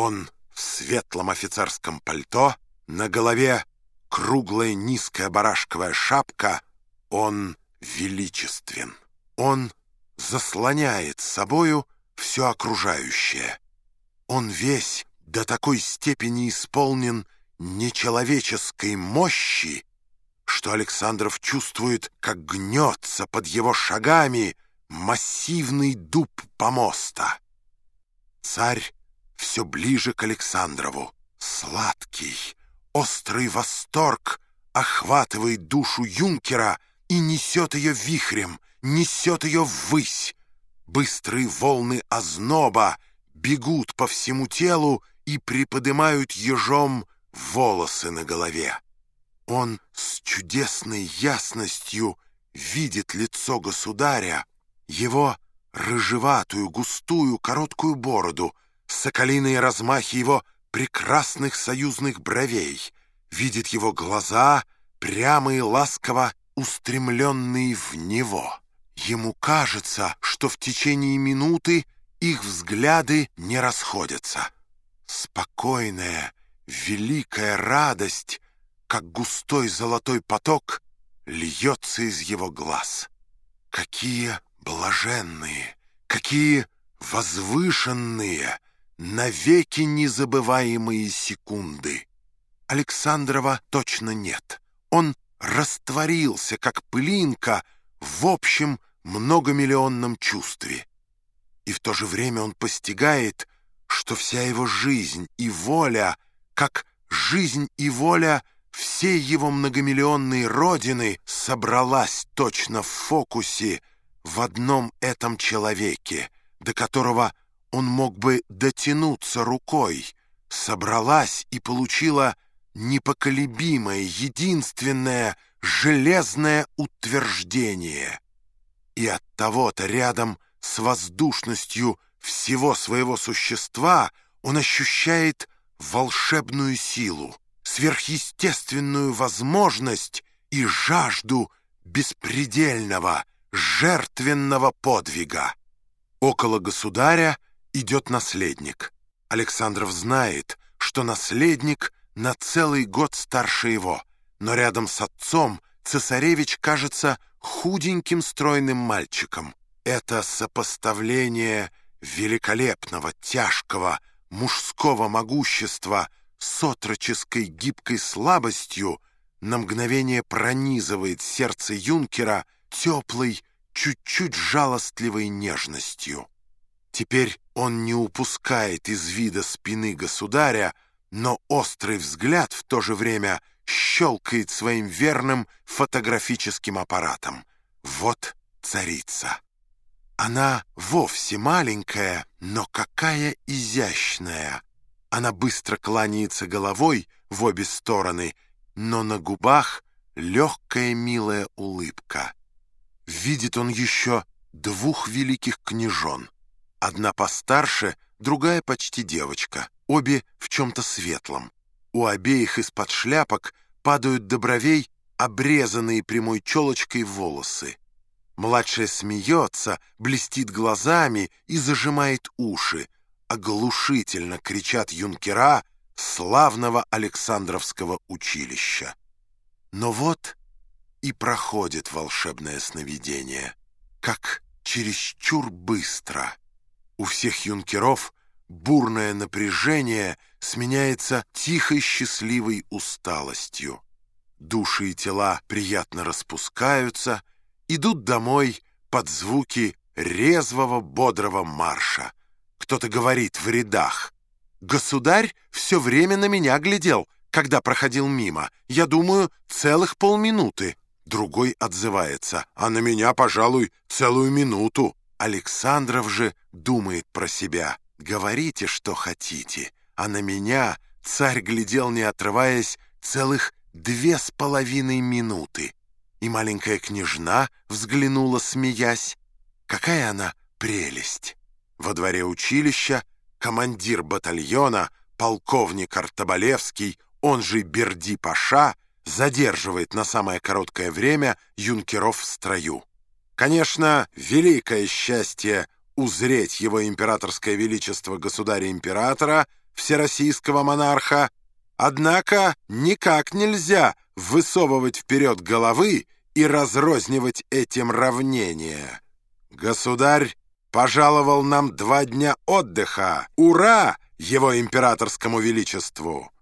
Он в светлом офицерском пальто, на голове круглая низкая барашковая шапка. Он величествен. Он заслоняет собою все окружающее. Он весь до такой степени исполнен нечеловеческой мощи, что Александров чувствует, как гнется под его шагами массивный дуб помоста. Царь все ближе к Александрову. Сладкий, острый восторг охватывает душу юнкера и несет ее вихрем, несет ее ввысь. Быстрые волны озноба бегут по всему телу и приподнимают ежом волосы на голове. Он с чудесной ясностью видит лицо государя, его рыжеватую, густую, короткую бороду, соколиные размахи его прекрасных союзных бровей, видит его глаза, прямо и ласково устремленные в него. Ему кажется, что в течение минуты их взгляды не расходятся. Спокойная, великая радость, как густой золотой поток, льется из его глаз. Какие блаженные, какие возвышенные, навеки незабываемые секунды. Александрова точно нет. Он растворился, как пылинка, в общем многомиллионном чувстве. И в то же время он постигает, что вся его жизнь и воля, как жизнь и воля всей его многомиллионной родины собралась точно в фокусе в одном этом человеке, до которого он мог бы дотянуться рукой, собралась и получила непоколебимое, единственное, железное утверждение. И от того-то рядом с воздушностью всего своего существа он ощущает волшебную силу, сверхъестественную возможность и жажду беспредельного, жертвенного подвига. Около государя идет наследник. Александров знает, что наследник на целый год старше его, но рядом с отцом цесаревич кажется худеньким стройным мальчиком. Это сопоставление великолепного, тяжкого, мужского могущества с отроческой гибкой слабостью на мгновение пронизывает сердце юнкера теплой, чуть-чуть жалостливой нежностью. Теперь он не упускает из вида спины государя, но острый взгляд в то же время щелкает своим верным фотографическим аппаратом. Вот царица. Она вовсе маленькая, но какая изящная. Она быстро кланяется головой в обе стороны, но на губах легкая милая улыбка. Видит он еще двух великих княжон. Одна постарше, другая почти девочка, обе в чем-то светлом. У обеих из-под шляпок падают до бровей обрезанные прямой челочкой волосы. Младшая смеется, блестит глазами и зажимает уши. Оглушительно кричат юнкера славного Александровского училища. Но вот и проходит волшебное сновидение, как чересчур быстро. У всех юнкеров бурное напряжение сменяется тихой счастливой усталостью. Души и тела приятно распускаются — идут домой под звуки резвого бодрого марша. Кто-то говорит в рядах. «Государь все время на меня глядел, когда проходил мимо. Я думаю, целых полминуты». Другой отзывается. «А на меня, пожалуй, целую минуту». Александров же думает про себя. «Говорите, что хотите, а на меня царь глядел, не отрываясь, целых две с половиной минуты». И маленькая княжна взглянула, смеясь. Какая она прелесть! Во дворе училища командир батальона, полковник Артобалевский, он же Берди-Паша, задерживает на самое короткое время юнкеров в строю. Конечно, великое счастье узреть его императорское величество государя-императора всероссийского монарха, однако никак нельзя высовывать вперед головы и разрознивать этим равнения. Государь пожаловал нам два дня отдыха. Ура его императорскому величеству!